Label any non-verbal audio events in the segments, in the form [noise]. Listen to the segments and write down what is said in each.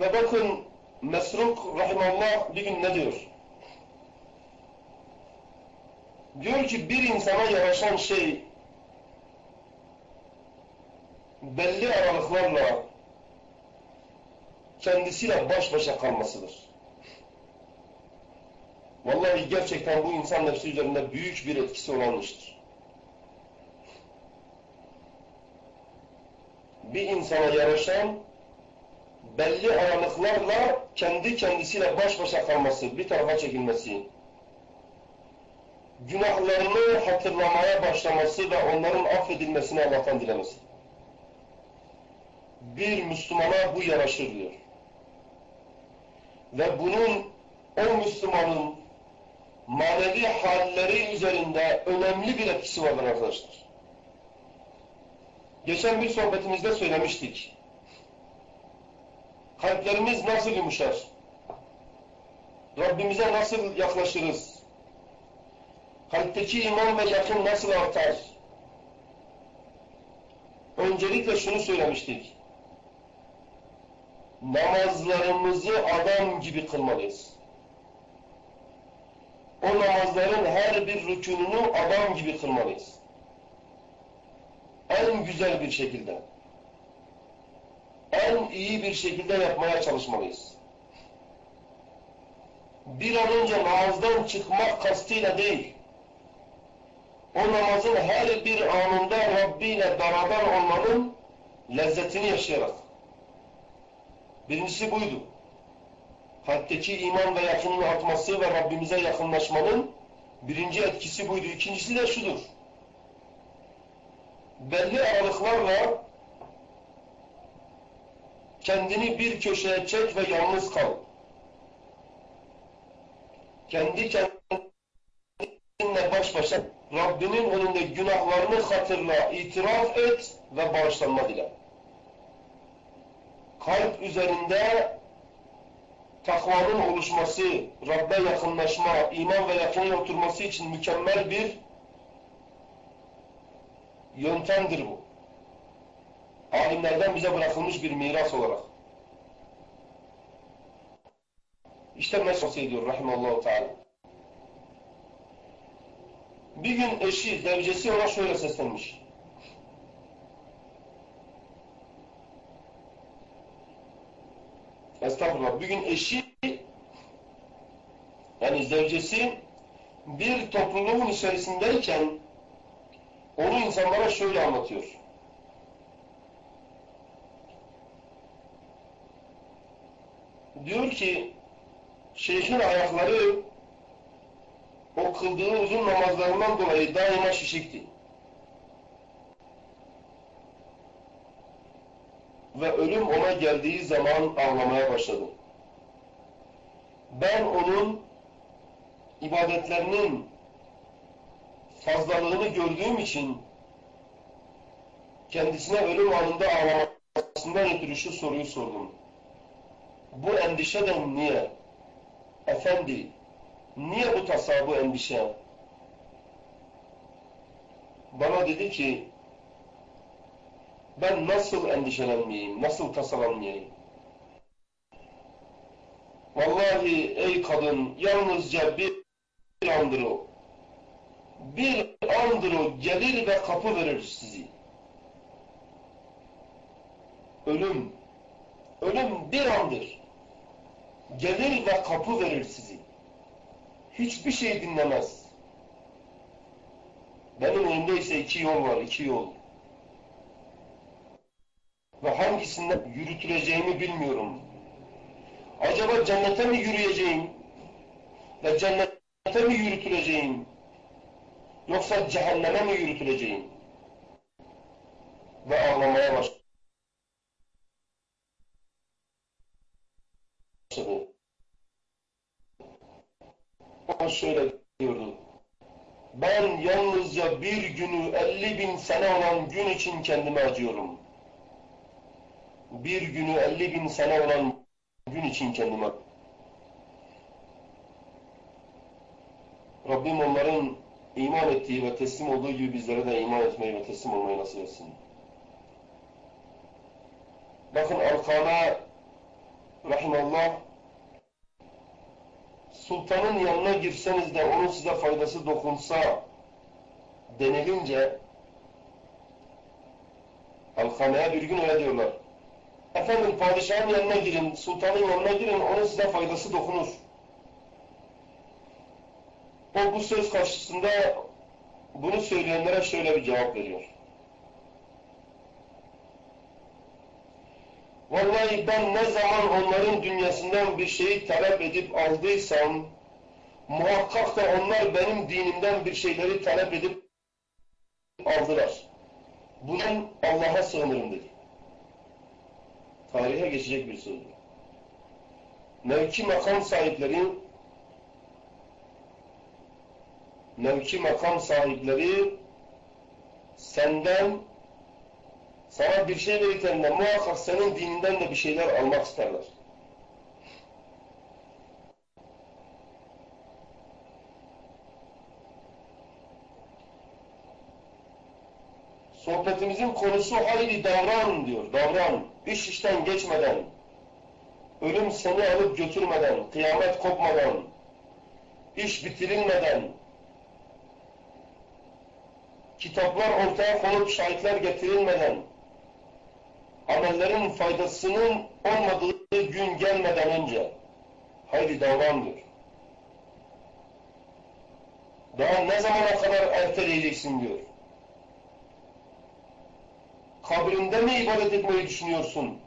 Ve bakın Mesruk Rahimallah bir gün ne diyor? Diyor ki bir insana yaraşan şey belli aralıklarla kendisiyle baş başa kalmasıdır. Vallahi gerçekten bu insan nefsi üzerinde büyük bir etkisi olanmıştır. Bir insana yaraşan belli aralıklarla kendi kendisiyle baş başa kalması, bir tarafa çekilmesi, günahlarını hatırlamaya başlaması ve onların affedilmesini Allah'tan dilemesi. Bir Müslümana bu yaraşır diyor. Ve bunun o Müslümanın manevi halleri üzerinde önemli bir etkisi vardır arkadaşlar. Geçen bir sohbetimizde söylemiştik. Kalplerimiz nasıl yumuşar? Rabbimize nasıl yaklaşırız? Kalpteki iman ve yakın nasıl artar? Öncelikle şunu söylemiştik. Namazlarımızı adam gibi kılmalıyız. O namazların her bir rükününü adam gibi kılmalıyız. En güzel bir şekilde. En iyi bir şekilde yapmaya çalışmalıyız. Bir an önce namazdan çıkmak kastıyla değil, o namazın her bir anında Rabbi ile beraber olmanın lezzetini yaşayarak. Birincisi buydu. Kalpteki iman ve yakının artması ve Rabbimize yakınlaşmanın birinci etkisi buydu. İkincisi de şudur. Belli aralıklarla kendini bir köşeye çek ve yalnız kal. Kendi kendinle baş başa Rabbinin önünde günahlarını hatırla, itiraf et ve bağışlanma dile. Kalp üzerinde takvanın oluşması, Rabbe yakınlaşma, iman ve yakının oturması için mükemmel bir yöntemdir bu. Alimlerden bize bırakılmış bir miras olarak. İşte mesaj ediyor rahimallahu teala. Bir gün eşi, zevcesi ona şöyle seslenmiş. Estağfurullah. Bir gün eşi yani zevcesi bir topluluğun içerisindeyken onu insanlara şöyle anlatıyor. Diyor ki şeyhin ayakları o kıldığı uzun namazlarından dolayı daima şişikti. Ve ölüm ona geldiği zaman ağlamaya başladı. Ben onun ibadetlerinin fazlalığını gördüğüm için kendisine ölüm anında ağlamasından ötürü şu soruyu sordum. Bu endişeden niye? Efendi, niye bu tasa, bu endişe? Bana dedi ki, ben nasıl endişelenmeyeyim, nasıl tasalanmayayım? Vallahi ey kadın, yalnızca bir andır o. Bir andır o, gelir ve kapı verir sizi. Ölüm, ölüm bir andır. Gelir ve kapı verir sizi. Hiçbir şey dinlemez. Benim önümde ise iki yol var, iki yol. Ve hangisinden yürütüleceğimi bilmiyorum. Acaba cennete mi yürüyeceğim? Ve cennete mi yürütüleceğim? Yoksa cehenneme mi yürütüleceğim? Ve ağlamaya başladı. O şöyle diyordu. Ben yalnızca bir günü elli bin sene olan gün için kendime acıyorum. Bir günü elli bin sene olan gün için kendime Rabbim onların iman ettiği ve teslim olduğu gibi bizlere de iman etmeyi ve teslim olmayı nasip etsin. Bakın arkana rahimallah sultanın yanına girseniz de onun size faydası dokunsa denilince Alkame'ye bir gün öyle diyorlar. Efendim padişahın yanına girin, sultanın yanına girin, onun size faydası dokunur. O bu söz karşısında bunu söyleyenlere şöyle bir cevap veriyor. Vallahi ben ne zaman onların dünyasından bir şeyi talep edip aldıysam, muhakkak da onlar benim dinimden bir şeyleri talep edip aldılar. Bunun Allah'a sığınırım dedi. Tarihe geçecek bir sözdü. Mevki makam sahipleri mevki makam sahipleri senden sana bir şey verirken muhakkak senin dininden de bir şeyler almak isterler. Sohbetimizin konusu haydi davran diyor. Davran. İş işten geçmeden, ölüm seni alıp götürmeden, kıyamet kopmadan, iş bitirilmeden, kitaplar ortaya konup şahitler getirilmeden, amellerin faydasının olmadığı gün gelmeden önce haydi davran diyor. Daha ne zamana kadar erteleyeceksin diyor. Kabrinde mi ibadet etmeyi düşünüyorsun?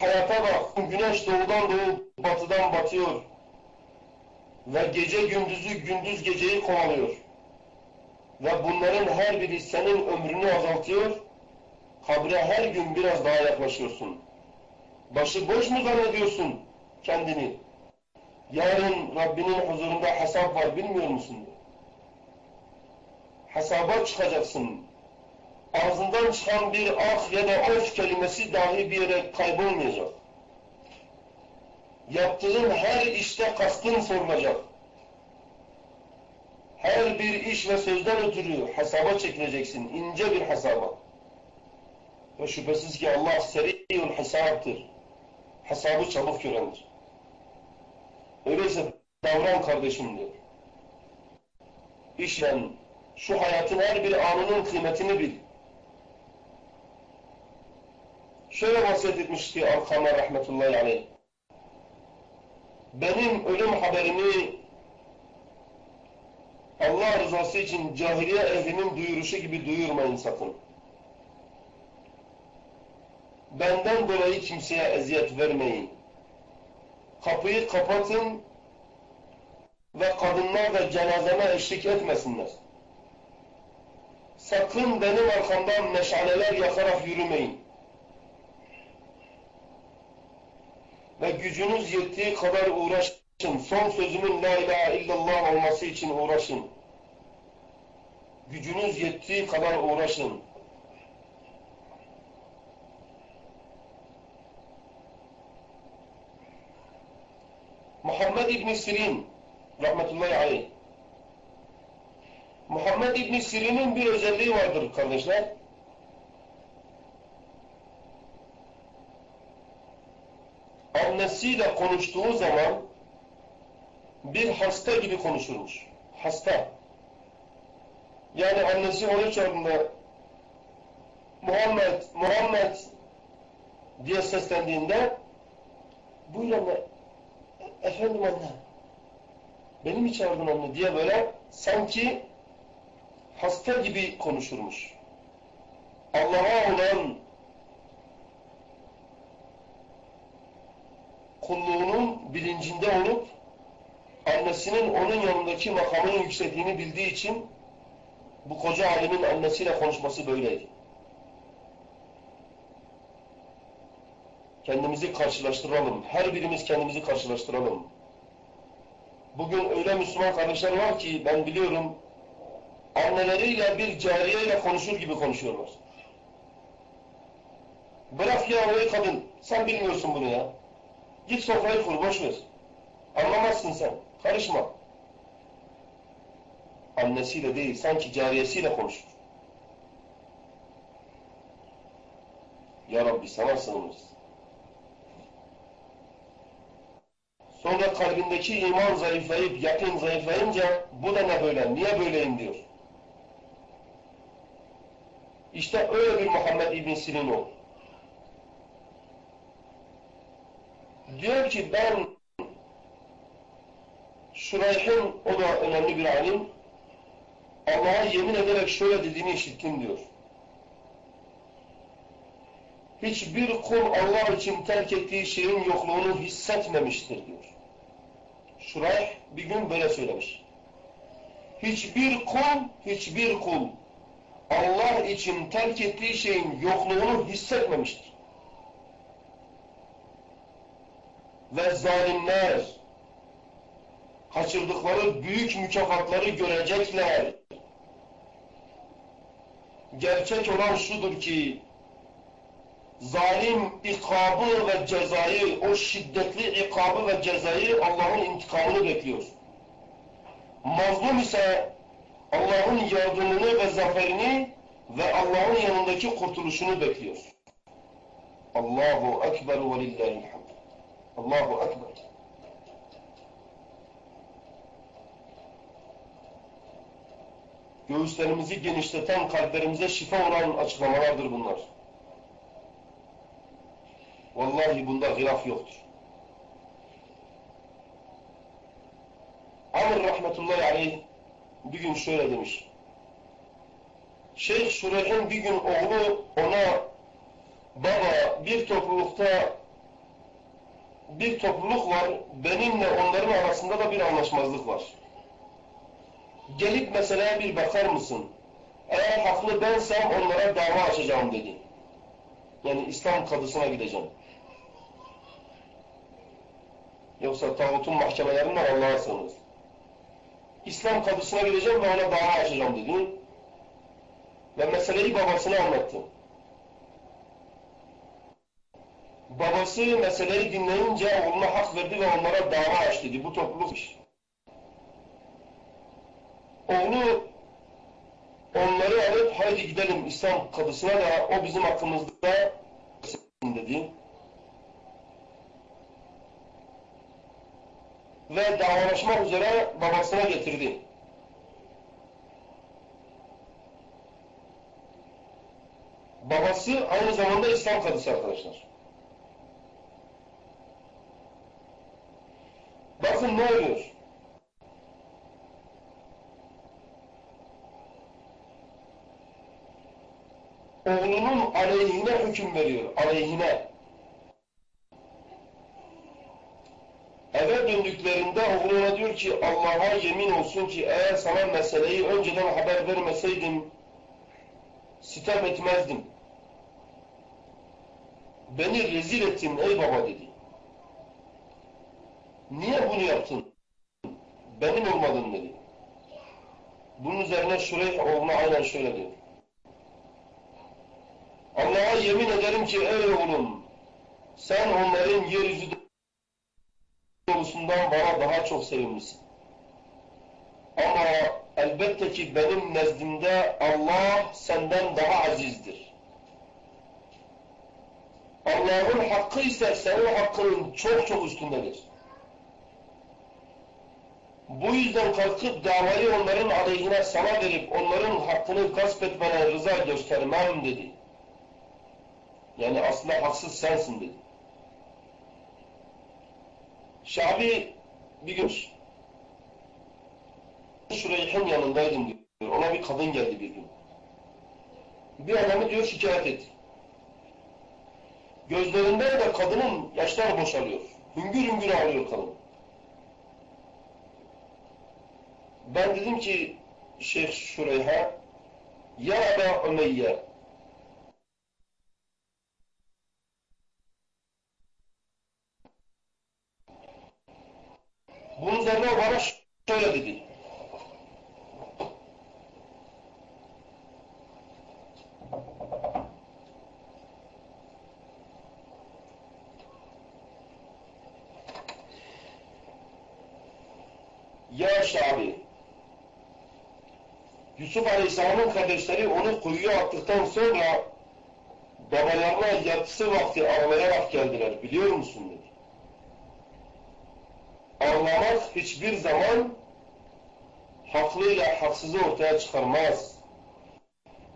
Hayata bak, güneş doğudan doğup batıdan batıyor. Ve gece gündüzü, gündüz geceyi kovalıyor. Ve bunların her biri senin ömrünü azaltıyor. Kabre her gün biraz daha yaklaşıyorsun. Başı boş mu zannediyorsun kendini? Yarın Rabbinin huzurunda hesap var bilmiyor musun? Hesaba çıkacaksın. Ağzından çıkan bir ah ya da of kelimesi dahi bir yere kaybolmayacak. Yaptığın her işte kastın sorulacak. Her bir iş ve sözden ötürü hesaba çekileceksin. ince bir hesaba. Ve şüphesiz ki Allah seriyul hesaptır. Hesabı çabuk görendir. Öyleyse davran kardeşim diyor. İşlen şu hayatın her bir anının kıymetini bil. Şöyle vasiyet etmişti Arkama rahmetullahi aleyh. Benim ölüm haberimi Allah rızası için cahiliye ehlinin duyuruşu gibi duyurmayın sakın. Benden dolayı kimseye eziyet vermeyin. Kapıyı kapatın ve kadınlar da cenazeme eşlik etmesinler. Sakın benim arkamdan meşaleler yakarak yürümeyin. Ve gücünüz yettiği kadar uğraşın. Son sözümün la ilahe illallah olması için uğraşın. Gücünüz yettiği kadar uğraşın. Muhammed İbn Sirin rahmetullahi aleyh Muhammed İbn Sirin'in bir özelliği vardır kardeşler. Annesiyle konuştuğu zaman bir hasta gibi konuşurmuş. Hasta. Yani annesi onu çağırdığında Muhammed, Muhammed diye seslendiğinde buyur anne, efendim anne, beni mi çağırdın anne diye böyle sanki hasta gibi konuşurmuş. Allah'a olan kulluğunun bilincinde olup annesinin onun yanındaki makamın yükseldiğini bildiği için bu koca alimin annesiyle konuşması böyleydi. Kendimizi karşılaştıralım. Her birimiz kendimizi karşılaştıralım. Bugün öyle Müslüman kardeşler var ki ben biliyorum anneleriyle bir cariyeyle konuşur gibi konuşuyorlar. Bırak ya orayı kadın. Sen bilmiyorsun bunu ya. Git sofrayı kur, boş ver. Anlamazsın sen. Karışma. Annesiyle değil, sanki cariyesiyle konuşur. Ya Rabbi sana sığınırız. Sonra kalbindeki iman zayıflayıp, yakın zayıflayınca bu da ne böyle, niye böyleyim diyor. İşte öyle bir Muhammed İbn Sirin ol. Diyor ki ben Şurayh'ın, o da önemli bir alim, Allah'a yemin ederek şöyle dediğini işittim diyor. Hiçbir kul Allah için terk ettiği şeyin yokluğunu hissetmemiştir diyor. Şurayh bir gün böyle söylemiş. Hiçbir kul, hiçbir kul Allah için terk ettiği şeyin yokluğunu hissetmemiştir. Ve zalimler kaçırdıkları büyük mükafatları görecekler. Gerçek olan şudur ki zalim ikabı ve cezayı, o şiddetli ikabı ve cezayı Allah'ın intikamını bekliyor. Mazlum ise Allah'ın yardımını ve zaferini ve Allah'ın yanındaki kurtuluşunu bekliyor. Allahu Ekber ve lillahilhamd. Allahu Ekber. Göğüslerimizi genişleten, kalplerimize şifa olan açıklamalardır bunlar. Vallahi bunda hilaf yoktur. Amr rahmetullahi aleyh bir gün şöyle demiş. Şeyh Şureyh'in bir gün oğlu ona baba bir toplulukta bir topluluk var, benimle onların arasında da bir anlaşmazlık var. Gelip meseleye bir bakar mısın? Eğer haklı bensem onlara dava açacağım dedi. Yani İslam kadısına gideceğim. Yoksa tağutun mahkemelerinden Allah'a sığınırız. İslam kadısına gideceğim ve ona dava açacağım dedi. Ve meseleyi babasına anlattı. Babası meseleyi dinleyince oğluna hak verdi ve onlara dava aç dedi. Bu topluluk iş. Oğlu onları alıp haydi gidelim İslam kadısına da o bizim hakkımızda [laughs] dedi. Ve davalaşmak üzere babasına getirdi. Babası aynı zamanda İslam kadısı arkadaşlar. Bakın ne oluyor? Oğlunun aleyhine hüküm veriyor. Aleyhine. Eve döndüklerinde oğluna diyor ki Allah'a yemin olsun ki eğer sana meseleyi önceden haber vermeseydim sitem etmezdim. Beni rezil ettin ey baba dedi. Niye bunu yaptın? Benim olmadın dedi. Bunun üzerine Şureyh oğluna aynen şöyle diyor. Allah'a yemin ederim ki ey oğlum sen onların yeryüzü dolusundan bana daha çok sevimlisin. Ama elbette ki benim nezdimde Allah senden daha azizdir. Allah'ın hakkı ise senin hakkının çok çok üstündedir. Bu yüzden kalkıp davayı onların aleyhine sana verip onların hakkını gasp etmene rıza göstermem dedi. Yani aslında haksız sensin dedi. Şabi bir gün Şureyh'in yanındaydım diyor. Ona bir kadın geldi bir gün. Bir adamı diyor şikayet etti. Gözlerinden de kadının yaşlar boşalıyor. Hüngür hüngür ağlıyor kadın. Ben dedim ki Şeyh Şureyha Ya Eba Ümeyye Bunun üzerine bana şöyle dedi. Ya Şabi Yusuf Aleyhisselam'ın kardeşleri onu kuyuya attıktan sonra babalarına yatsı vakti ağlayarak geldiler. Biliyor musun Ağlamak hiçbir zaman haklıyla haksızı ortaya çıkarmaz.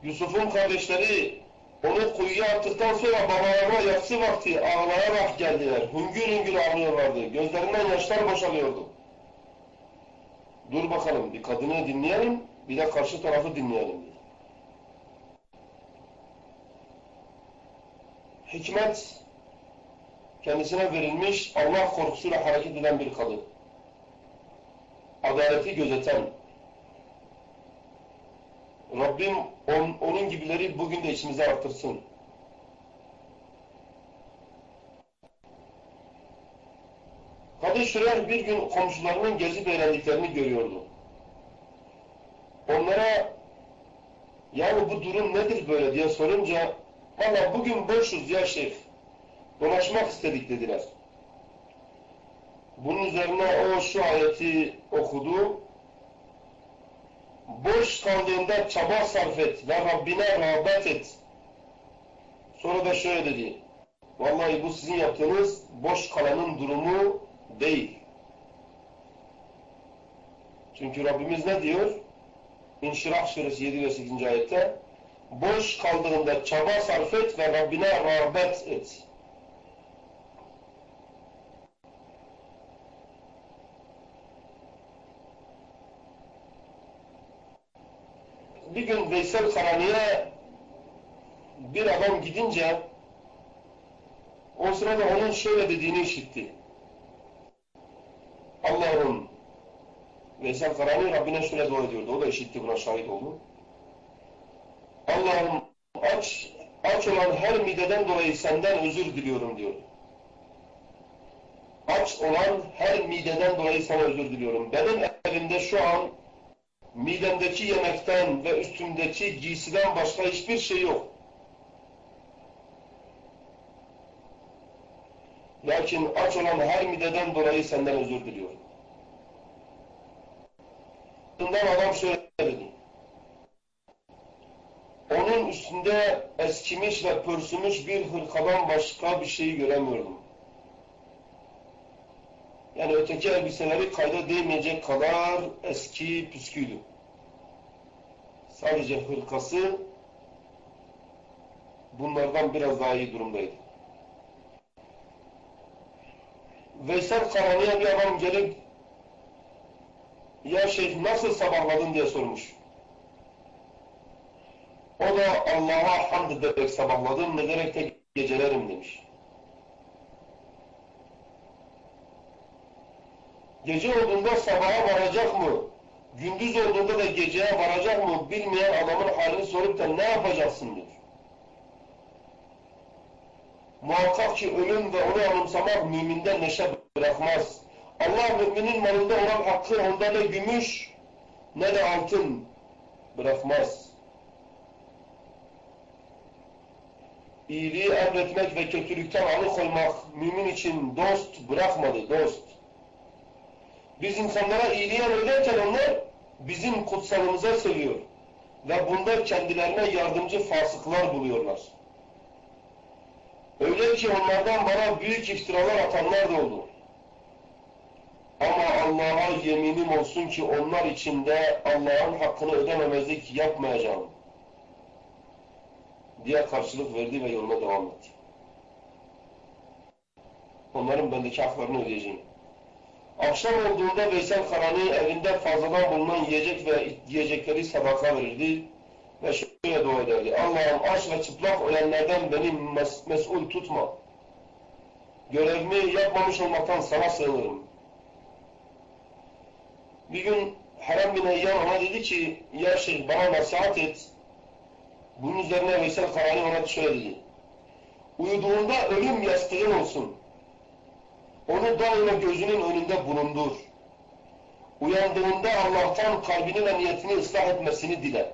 Yusuf'un kardeşleri onu kuyuya attıktan sonra babalarına yatsı vakti ağlayarak geldiler. Hüngür hüngür ağlıyorlardı. Gözlerinden yaşlar boşalıyordu. Dur bakalım bir kadını dinleyelim, bir de karşı tarafı dinleyelim. Hikmet kendisine verilmiş Allah korkusuyla hareket eden bir kadın. Adaleti gözeten. Rabbim on, onun gibileri bugün de içimize artırsın. Kadın Şürer bir gün komşularının gezip eğlendiklerini görüyordu. Onlara yani bu durum nedir böyle diye sorunca valla bugün boşuz ya şeyh dolaşmak istedik dediler. Bunun üzerine o şu ayeti okudu. Boş kaldığında çaba sarf et ve Rabbine rağbet et. Sonra da şöyle dedi. Vallahi bu sizin yaptığınız boş kalanın durumu değil. Çünkü Rabbimiz ne diyor? İnşirah suresi 7 ve 8. ayette boş kaldığında çaba sarf et ve Rabbine rağbet et. Bir gün Veysel Karani'ye bir adam gidince o sırada onun şöyle dediğini işitti. Allah'ım Veysel Karani Rabbine şöyle dua ediyordu. O da işitti buna şahit oldu. Allah'ım aç, aç olan her mideden dolayı senden özür diliyorum diyor. Aç olan her mideden dolayı sana özür diliyorum. Benim elimde şu an midemdeki yemekten ve üstümdeki giysiden başka hiçbir şey yok. Lakin aç olan her mideden dolayı senden özür diliyorum. Bundan adam şöyle dedi. Onun üstünde eskimiş ve pörsümüş bir hırkadan başka bir şeyi göremiyordum. Yani öteki elbiseleri kayda değmeyecek kadar eski püsküydü. Sadece hırkası bunlardan biraz daha iyi durumdaydı. Veysel Karani'ye bir adam gelip ya şeyh nasıl sabahladın diye sormuş. O da Allah'a hamd ederek sabahladım, ne derek de gecelerim demiş. Gece olduğunda sabaha varacak mı? Gündüz olduğunda da geceye varacak mı? Bilmeyen adamın halini sorup da ne yapacaksın diyor. Muhakkak ki ölüm ve onu anımsamak müminde neşe bırakmaz. Allah müminin malında olan hakkı onda ne gümüş ne de altın bırakmaz. İyiliği emretmek ve kötülükten alıkoymak mümin için dost bırakmadı, dost. Biz insanlara iyiliği emrederken onlar bizim kutsalımıza seviyor. Ve bunda kendilerine yardımcı fasıklar buluyorlar. Öyle ki onlardan bana büyük iftiralar atanlar da oldu. Ama Allah'a yeminim olsun ki onlar içinde Allah'ın hakkını ödememezlik yapmayacağım. Diye karşılık verdi ve yoluna devam etti. Onların bendeki haklarını ödeyeceğim. Akşam olduğunda Veysel Karani evinde fazladan bulunan yiyecek ve yiyecekleri sadaka verirdi ve şöyle dua ederdi. Allah'ım aç ve çıplak ölenlerden beni mes mesul tutma. Görevimi yapmamış olmaktan sana sığınırım. Bir gün Haram bin Eyyan ona dedi ki ya şeyh bana nasihat et. Bunun üzerine Veysel Karani ona şöyle dedi. Uyuduğunda ölüm yastığın olsun. Onu daima gözünün önünde bulundur. Uyandığında Allah'tan kalbini ve niyetini ıslah etmesini dile.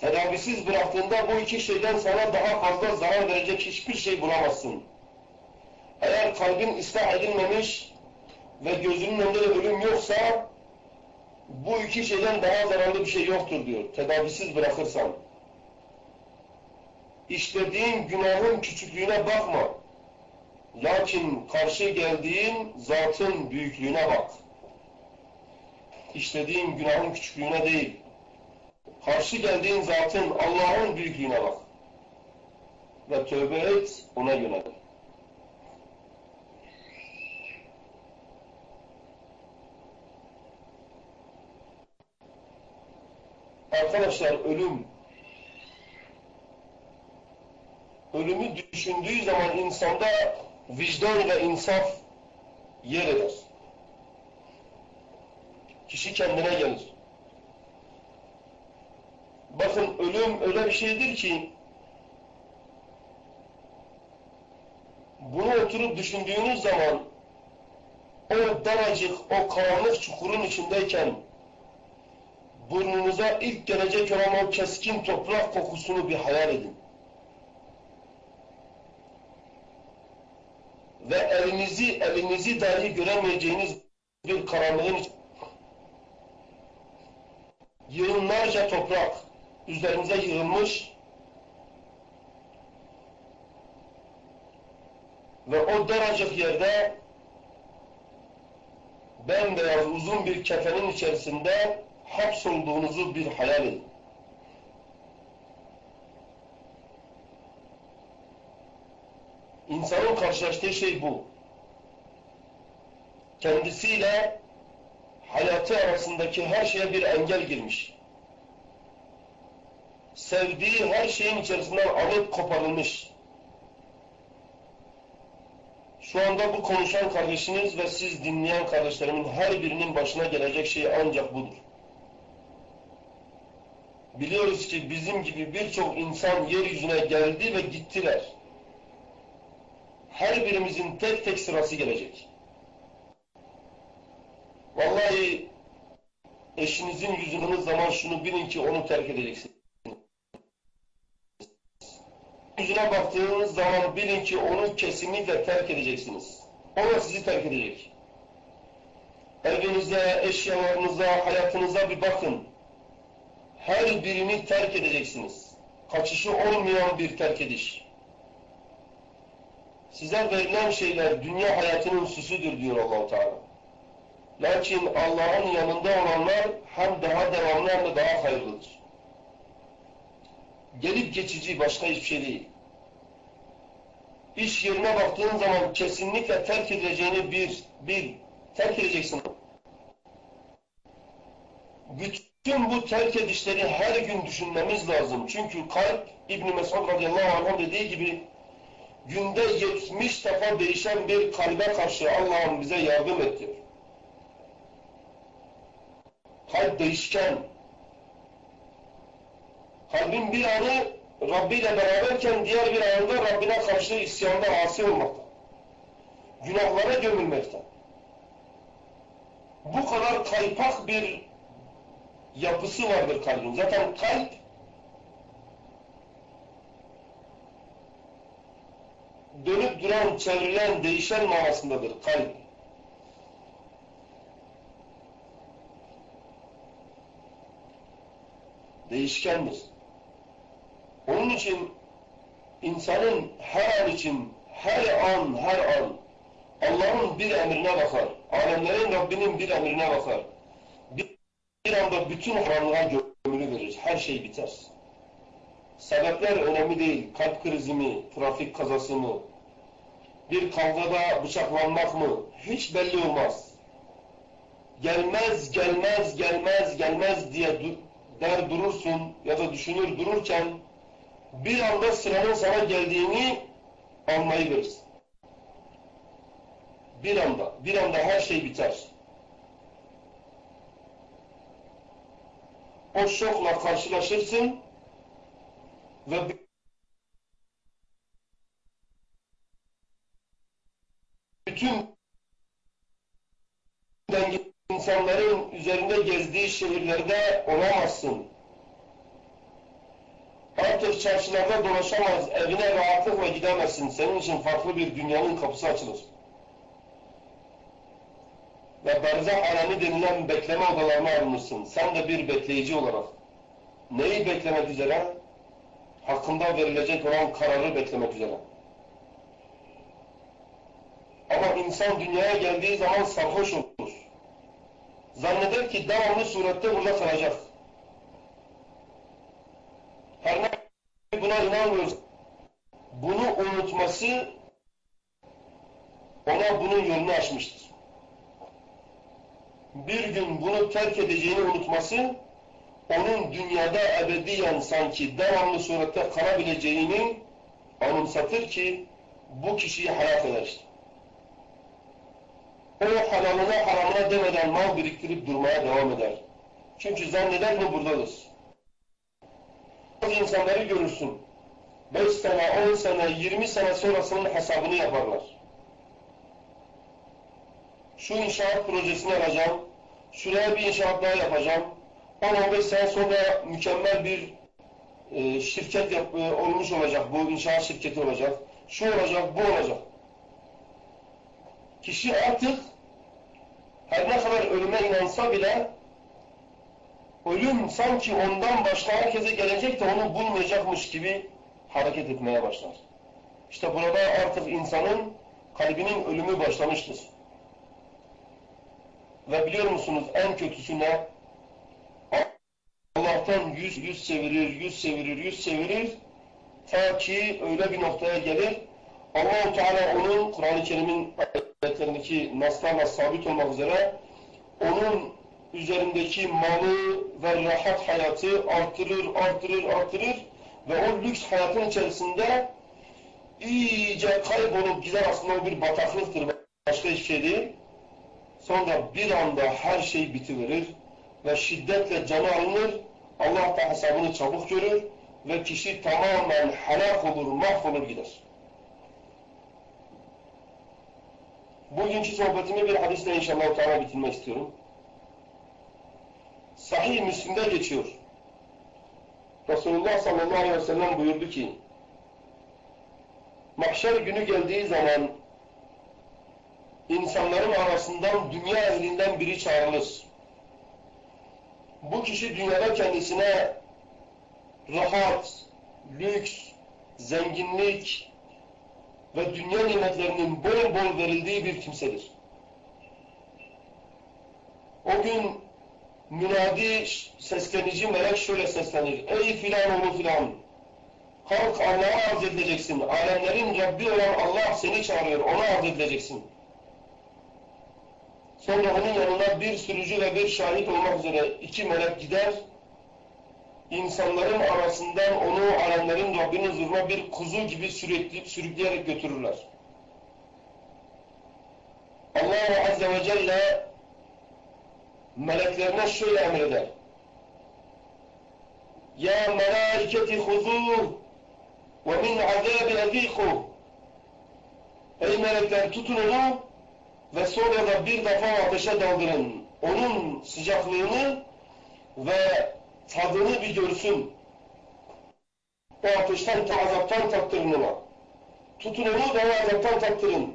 Tedavisiz bıraktığında bu iki şeyden sana daha fazla zarar verecek hiçbir şey bulamazsın. Eğer kalbin ıslah edilmemiş ve gözünün önünde de ölüm yoksa bu iki şeyden daha zararlı bir şey yoktur diyor. Tedavisiz bırakırsan. işlediğin günahın küçüklüğüne bakma. Lakin karşı geldiğin zatın büyüklüğüne bak. İşlediğin günahın küçüklüğüne değil, karşı geldiğin zatın Allah'ın büyüklüğüne bak. Ve tövbe et, ona yönel. Arkadaşlar ölüm ölümü düşündüğü zaman insanda vicdan ve insaf yer eder. Kişi kendine gelir. Bakın ölüm öyle bir şeydir ki bunu oturup düşündüğünüz zaman o daracık, o karanlık çukurun içindeyken burnunuza ilk gelecek olan o keskin toprak kokusunu bir hayal edin. Ve elinizi, elinizi dahi göremeyeceğiniz bir karanlığın yığınlarca toprak üzerinize yığılmış ve o daracık yerde bembeyaz uzun bir kefenin içerisinde hapsolduğunuzu bir hayal edin. İnsanın karşılaştığı şey bu. Kendisiyle hayatı arasındaki her şeye bir engel girmiş. Sevdiği her şeyin içerisinden alıp koparılmış. Şu anda bu konuşan kardeşiniz ve siz dinleyen kardeşlerimin her birinin başına gelecek şey ancak budur. Biliyoruz ki bizim gibi birçok insan yeryüzüne geldi ve gittiler. Her birimizin tek tek sırası gelecek. Vallahi eşinizin yüzünü zaman şunu bilin ki onu terk edeceksiniz. Yüzüne baktığınız zaman bilin ki onu kesinlikle terk edeceksiniz. O da sizi terk edecek. Evinize, eşyalarınıza, hayatınıza bir bakın her birini terk edeceksiniz. Kaçışı olmayan bir terk ediş. Size verilen şeyler dünya hayatının süsüdür diyor allah Teala. Lakin Allah'ın yanında olanlar hem daha devamlı hem de daha hayırlıdır. Gelip geçici başka hiçbir şey değil. İş yerine baktığın zaman kesinlikle terk edileceğini bir, bir terk edeceksin. Bütün bu terk edişleri her gün düşünmemiz lazım. Çünkü kalp İbn Mesud radıyallahu anh dediği gibi günde 70 defa değişen bir kalbe karşı Allah'ım bize yardım et diyor. Kalp değişken. Kalbin bir anı Rabbi ile beraberken diğer bir anında Rabbine karşı isyanda asi olmakta. Günahlara gömülmekte. Bu kadar kaypak bir yapısı vardır kalbin. Zaten kalp dönüp duran, çevrilen, değişen manasındadır kalp. Değişkendir. Onun için insanın her an için, her an, her an Allah'ın bir emrine bakar. Alemlerin Rabbinin bir emrine bakar bir anda bütün haramlığa gömülü verir. Her şey biter. Sebepler önemli değil. Kalp krizi mi, trafik kazası mı, bir kavgada bıçaklanmak mı? Hiç belli olmaz. Gelmez, gelmez, gelmez, gelmez diye der durursun ya da düşünür dururken bir anda sıranın sana geldiğini anlayıverirsin. Bir anda, bir anda her şey biter. o şokla karşılaşırsın ve bütün insanların üzerinde gezdiği şehirlerde olamazsın. Artık çarşılarda dolaşamaz, evine rahatlıkla gidemezsin. Senin için farklı bir dünyanın kapısı açılır ve berzah alemi denilen bekleme odalarına alınırsın. Sen de bir bekleyici olarak. Neyi beklemek üzere? hakkında verilecek olan kararı beklemek üzere. Ama insan dünyaya geldiği zaman sarhoş olur. Zanneder ki devamlı surette burada kalacak. Her ne buna inanmıyorsa bunu unutması ona bunun yolunu açmıştır. Bir gün bunu terk edeceğini unutması onun dünyada ebediyen sanki devamlı surette kalabileceğini anımsatır ki bu kişiyi hayat eder işte. O halalına haramına demeden mal biriktirip durmaya devam eder. Çünkü zanneder mi buradadır. Bazı insanları görürsün. 5 sene, 10 sene, 20 sene sonrasının hesabını yaparlar. Şu inşaat projesini alacağım, şuraya bir inşaat daha yapacağım, 10-15 sene sonra mükemmel bir e, şirket yap, e, olmuş olacak, bu inşaat şirketi olacak, şu olacak, bu olacak. Kişi artık her ne kadar ölüme inansa bile ölüm sanki ondan başka herkese gelecek de onu bulmayacakmış gibi hareket etmeye başlar. İşte burada artık insanın kalbinin ölümü başlamıştır. Ve biliyor musunuz en kötüsü ne? Allah'tan yüz yüz çevirir, yüz çevirir, yüz çevirir ta ki öyle bir noktaya gelir Allah-u Teala onun Kur'an-ı Kerim'in ayetlerindeki naslarla sabit olmak üzere onun üzerindeki malı ve rahat hayatı artırır, artırır, artırır ve o lüks hayatın içerisinde iyice kaybolup gider aslında o bir bataklıktır, başka hiçbir şey değil. Sonra bir anda her şey bitiverir ve şiddetle canı alınır, Allah da hesabını çabuk görür ve kişi tamamen helak olur, mahvolur gider. Bugünkü sohbetimi bir hadisle inşallah Teala bitirmek istiyorum. Sahih Müslim'de geçiyor. Resulullah sallallahu aleyhi ve sellem buyurdu ki Mahşer günü geldiği zaman insanların arasından dünya ehlinden biri çağrılır. Bu kişi dünyada kendisine rahat, lüks, zenginlik ve dünya nimetlerinin bol bol verildiği bir kimsedir. O gün münadi seslenici melek şöyle seslenir. Ey filan oğlu filan! Kalk Allah'a arz edileceksin. Alemlerin Rabbi olan Allah seni çağırıyor. Ona arz edileceksin. Sonra onun yanına bir sürücü ve bir şahit olmak üzere iki melek gider. İnsanların arasından onu alemlerin Rabbinin huzuruna bir kuzu gibi sürükleyip sürükleyerek götürürler. Allah Azze ve Celle meleklerine şöyle emreder. Ya melaiketi huzuh ve min azabi ezikuh Ey melekler tutun onu ve sonra da bir defa ateşe daldırın. Onun sıcaklığını ve tadını bir görsün. O ateşten, azaptan tattırın ona. Tutun onu ve o azaptan tattırın.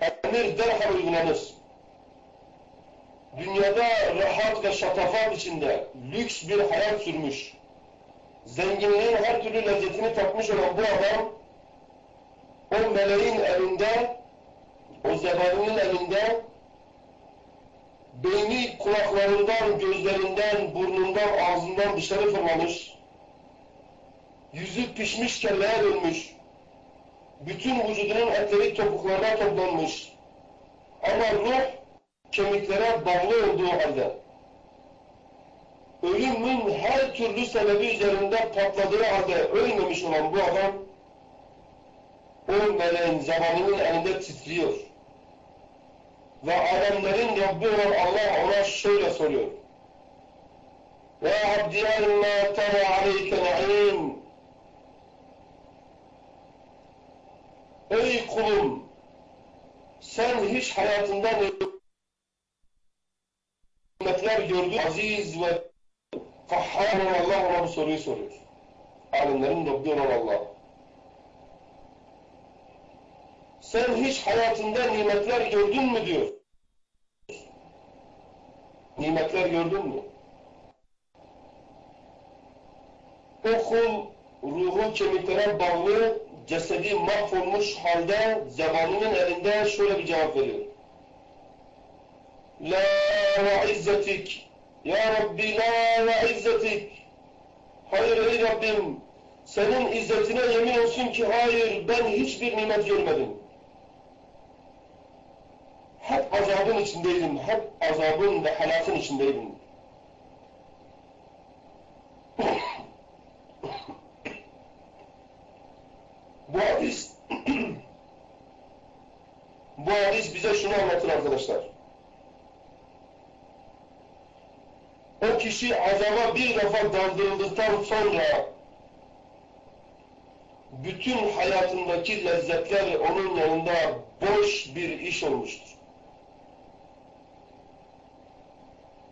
Emir derhal uygulanır. Dünyada rahat ve şatafat içinde lüks bir hayat sürmüş, zenginliğin her türlü lezzetini tatmış olan bu adam, o meleğin elinde, o zebaninin elinde, beyni kulaklarından, gözlerinden, burnundan, ağzından dışarı fırlamış, yüzü pişmiş kelleye dönmüş, bütün vücudunun etleri topuklarına toplanmış, ama ruh kemiklere bağlı olduğu halde, ölümün her türlü sebebi üzerinde patladığı halde ölmemiş olan bu adam, o meleğin zamanının elinde titriyor. Ve alemlerin Rabbi olan Allah ona şöyle soruyor. Ya abdi emmâ tara aleyke na'im. Ey kulum, sen hiç hayatında nimetler gördün, aziz ve kahhar olan Allah ona bu soruyu soruyor. Alemlerin Rabbi olan Allah. Sen hiç hayatında nimetler gördün mü diyor. Nimetler gördün mü? O kul ruhu kemiklere bağlı, cesedi mahvolmuş halde zebanının elinde şöyle bir cevap veriyor. La ve izzetik. Ya Rabbi la ve izzetik. Hayır ey Rabbim, senin izzetine yemin olsun ki hayır, ben hiçbir nimet görmedim. Hep azabın içindeydim, hep azabın ve helakın içindeydim. [coughs] Bu hadis [coughs] bu hadis bize şunu anlatır arkadaşlar. O kişi azaba bir defa daldırıldıktan sonra bütün hayatındaki lezzetler onun yanında boş bir iş olmuştur.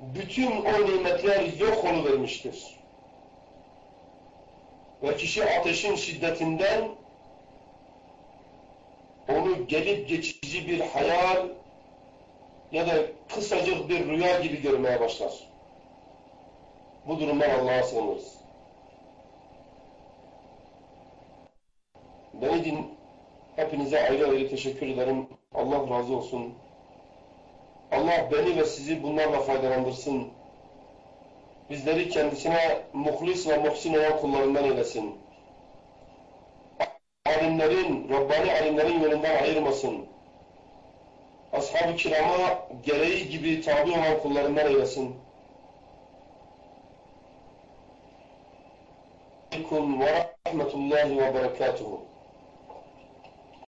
Bütün o nimetler yok oluvermiştir. Ve kişi ateşin şiddetinden onu gelip geçici bir hayal ya da kısacık bir rüya gibi görmeye başlar. Bu durumdan Allah'a sığınırız. Beni din, hepinize ayrı ayrı teşekkür ederim. Allah razı olsun. Allah beni ve sizi bunlarla faydalandırsın. Bizleri kendisine muhlis ve muhsin olan kullarından eylesin. Alimlerin, Rabbani alimlerin yolundan ayırmasın. Ashab-ı kirama gereği gibi tabi olan kullarından eylesin. Aleyküm ve rahmetullahi ve berekatuhu.